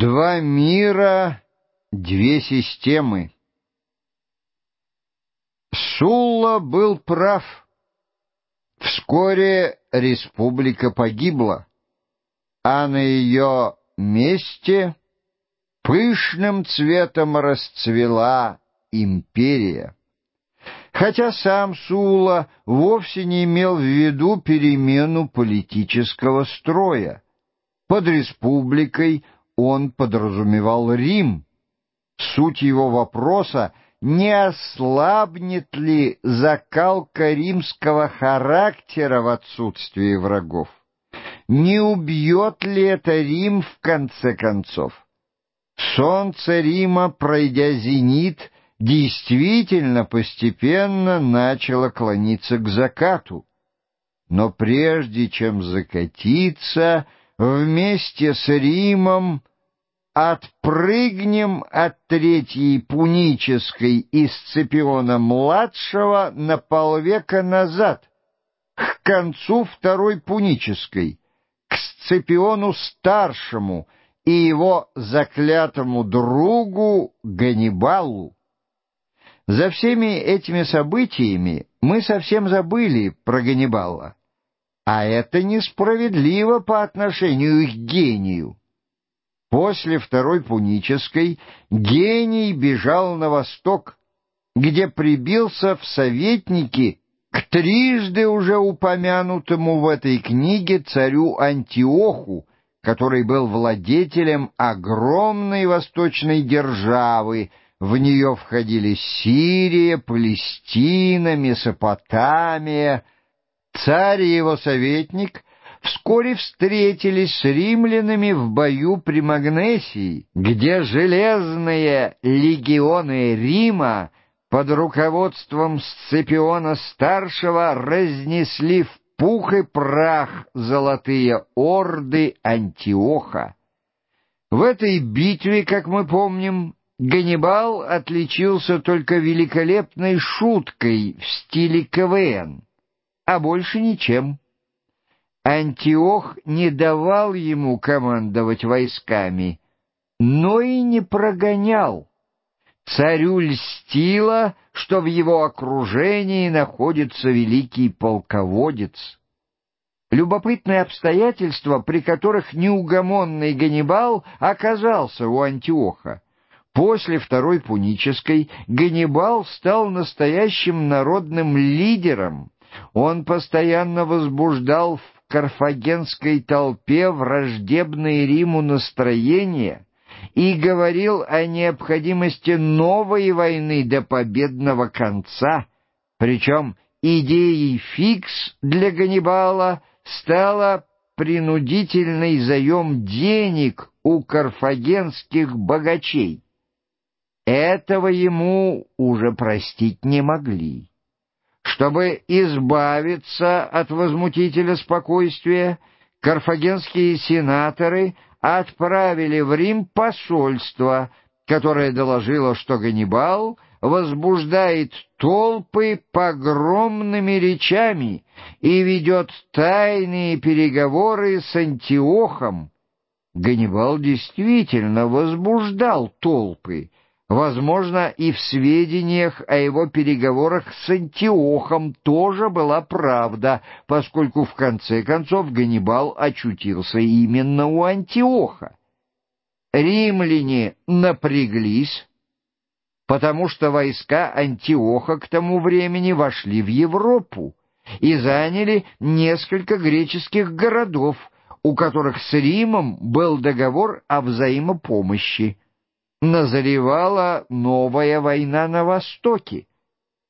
Два мира, две системы. Сулла был прав. Вскоре республика погибла, а на ее месте пышным цветом расцвела империя. Хотя сам Сула вовсе не имел в виду перемену политического строя. Под республикой он подразумевал Рим. Суть его вопроса — не ослабнет ли закалка римского характера в отсутствии врагов? Не убьет ли это Рим в конце концов? Солнце Рима, пройдя зенит, действительно постепенно начало клониться к закату. Но прежде чем закатиться, вместе с Римом отпрыгнем от Третьей Пунической из Сципиона-младшего на полвека назад, к концу Второй Пунической, к Сципиону-старшему и его заклятому другу Ганнибалу. За всеми этими событиями мы совсем забыли про Ганнибала. А это несправедливо по отношению к гению. После Второй Пунической гений бежал на восток, где прибился в советники к трижды уже упомянутому в этой книге царю Антиоху, который был владетелем огромной восточной державы, в нее входили Сирия, Палестина, Месопотамия. Царь и его советник вскоре встретились с римлянами в бою при Магнесии, где железные легионы Рима под руководством Сципиона-старшего разнесли в пух и прах золотые орды Антиоха. В этой битве, как мы помним, Ганнибал отличился только великолепной шуткой в стиле КВН, а больше ничем. Антиох не давал ему командовать войсками, но и не прогонял. Царю льстило, что в его окружении находится великий полководец. Любопытные обстоятельства, при которых неугомонный Ганнибал оказался у Антиоха. После Второй Пунической Ганнибал стал настоящим народным лидером. Он постоянно возбуждал в карфагенской толпе враждебные Риму настроения и говорил о необходимости новой войны до победного конца, причем идеей фикс для Ганнибала стала принудительный заем денег у карфагенских богачей. Этого ему уже простить не могли. Чтобы избавиться от возмутителя спокойствия, карфагенские сенаторы отправили в Рим посольство, которое доложило, что Ганнибал возбуждает толпы погромными речами и ведет тайные переговоры с Антиохом. Ганнибал действительно возбуждал толпы, Возможно, и в сведениях о его переговорах с Антиохом тоже была правда, поскольку в конце концов Ганнибал очутился именно у Антиоха. Римляне напряглись, потому что войска Антиоха к тому времени вошли в Европу и заняли несколько греческих городов, у которых с Римом был договор о взаимопомощи назревала новая война на Востоке,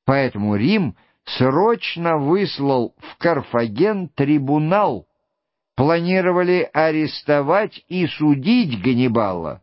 поэтому Рим срочно выслал в Карфаген трибунал, планировали арестовать и судить Ганнибала.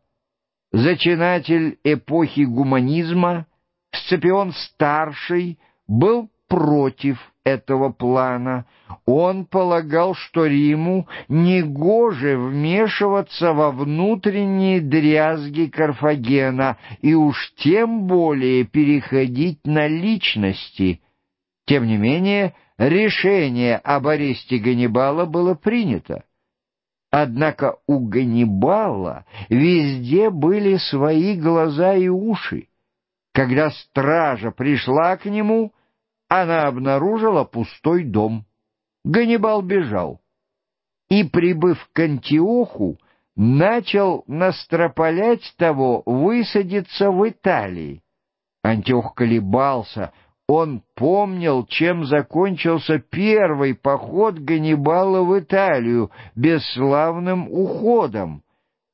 Зачинатель эпохи гуманизма Сципион-старший был против этого плана. Он полагал, что Риму негоже вмешиваться во внутренние дрязги Карфагена и уж тем более переходить на личности. Тем не менее, решение об аресте Ганнибала было принято. Однако у Ганнибала везде были свои глаза и уши. Когда стража пришла к нему, она обнаружила пустой дом. Ганнибал бежал. И, прибыв к Антиоху, начал настропалять того высадиться в Италии. Антиох колебался, он помнил, чем закончился первый поход Ганнибала в Италию, бесславным уходом.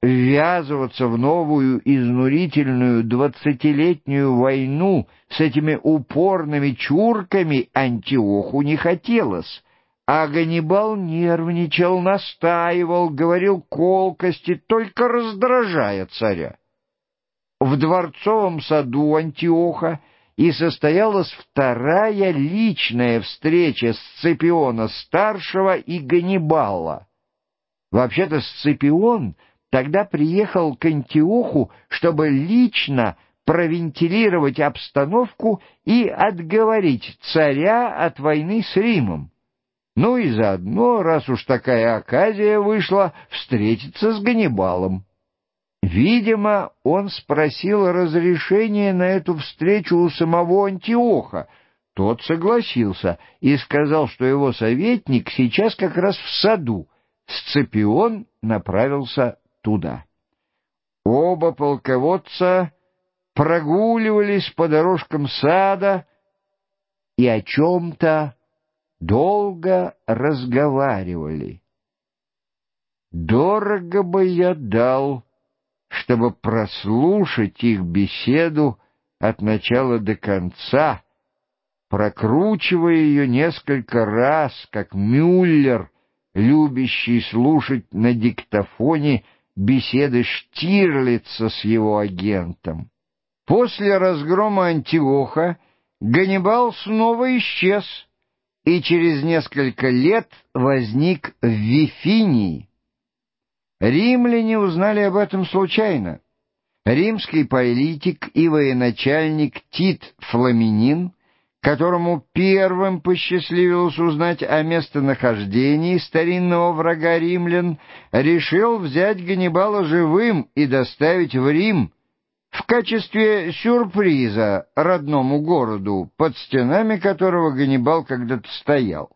Ввязываться в новую изнурительную двадцатилетнюю войну с этими упорными чурками Антиоху не хотелось. А Ганнибал нервничал, настаивал, говорил колкости, только раздражая царя. В дворцовом саду Антиоха и состоялась вторая личная встреча Сципиона-старшего и Ганнибала. Вообще-то Сципион тогда приехал к Антиоху, чтобы лично провентилировать обстановку и отговорить царя от войны с Римом. Ну и заодно, раз уж такая оказия вышла, встретиться с Ганнибалом. Видимо, он спросил разрешения на эту встречу у самого Антиоха. Тот согласился и сказал, что его советник сейчас как раз в саду. Сципион направился туда. Оба полководца прогуливались по дорожкам сада и о чем-то долго разговаривали. «Дорого бы я дал», чтобы прослушать их беседу от начала до конца, прокручивая ее несколько раз, как Мюллер, любящий слушать на диктофоне беседы Штирлица с его агентом. После разгрома Антиоха Ганнибал снова исчез и через несколько лет возник в Вифинии. Римляне узнали об этом случайно. Римский политик и военачальник Тит Фламинин, которому первым посчастливилось узнать о местонахождении старинного врага римлян, решил взять Ганнибала живым и доставить в Рим в качестве сюрприза родному городу, под стенами которого Ганнибал когда-то стоял.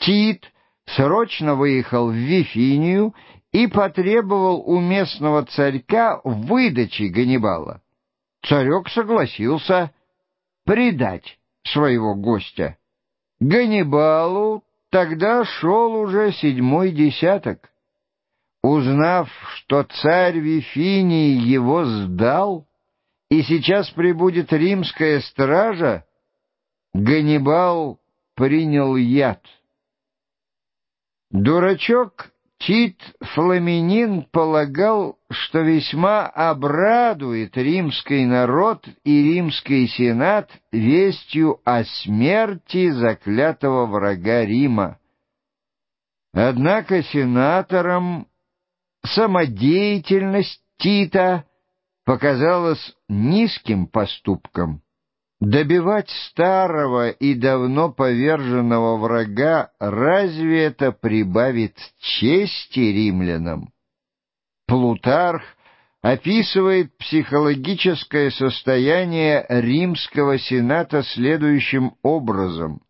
Тит срочно выехал в Вифинию и потребовал у местного царька выдачи Ганнибала. Царек согласился предать своего гостя. Ганнибалу тогда шел уже седьмой десяток. Узнав, что царь Вифинии его сдал, и сейчас прибудет римская стража, Ганнибал принял яд. Дурачок Тит Фламинин полагал, что весьма обрадует римский народ и римский сенат вестью о смерти заклятого врага Рима. Однако сенаторам самодеятельность Тита показалась низким поступком. Добивать старого и давно поверженного врага разве это прибавит чести римлянам? Плутарх описывает психологическое состояние римского сената следующим образом.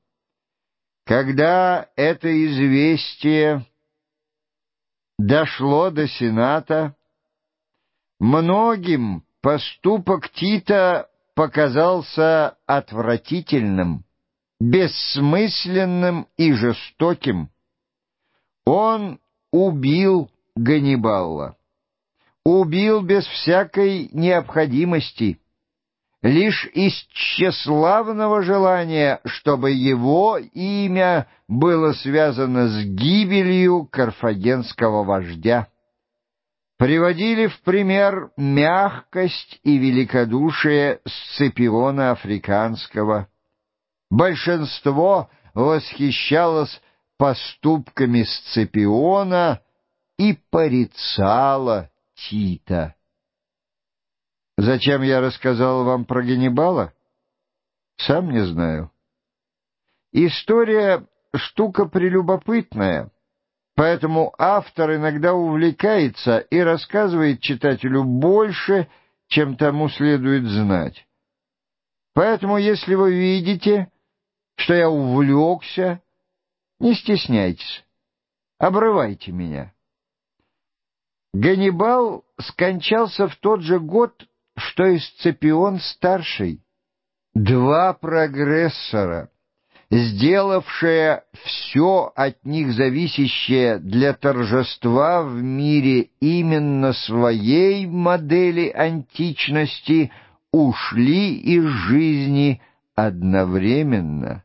Когда это известие дошло до сената, многим поступок Тита показался отвратительным, бессмысленным и жестоким. Он убил Ганнибала. Убил без всякой необходимости, лишь из тщеславного желания, чтобы его имя было связано с гибелью карфагенского вождя приводили в пример мягкость и великодушие Сципиона Африканского. Большинство восхищалось поступками Сципиона и порицало Тита. Зачем я рассказал вам про Ганнибала? Сам не знаю. История — штука прелюбопытная. Поэтому автор иногда увлекается и рассказывает читателю больше, чем тому следует знать. Поэтому, если вы видите, что я увлекся, не стесняйтесь, обрывайте меня. Ганнибал скончался в тот же год, что и Сципион-старший. Два прогрессора, сделавшие все от них зависящее для торжества в мире именно своей модели античности, ушли из жизни одновременно.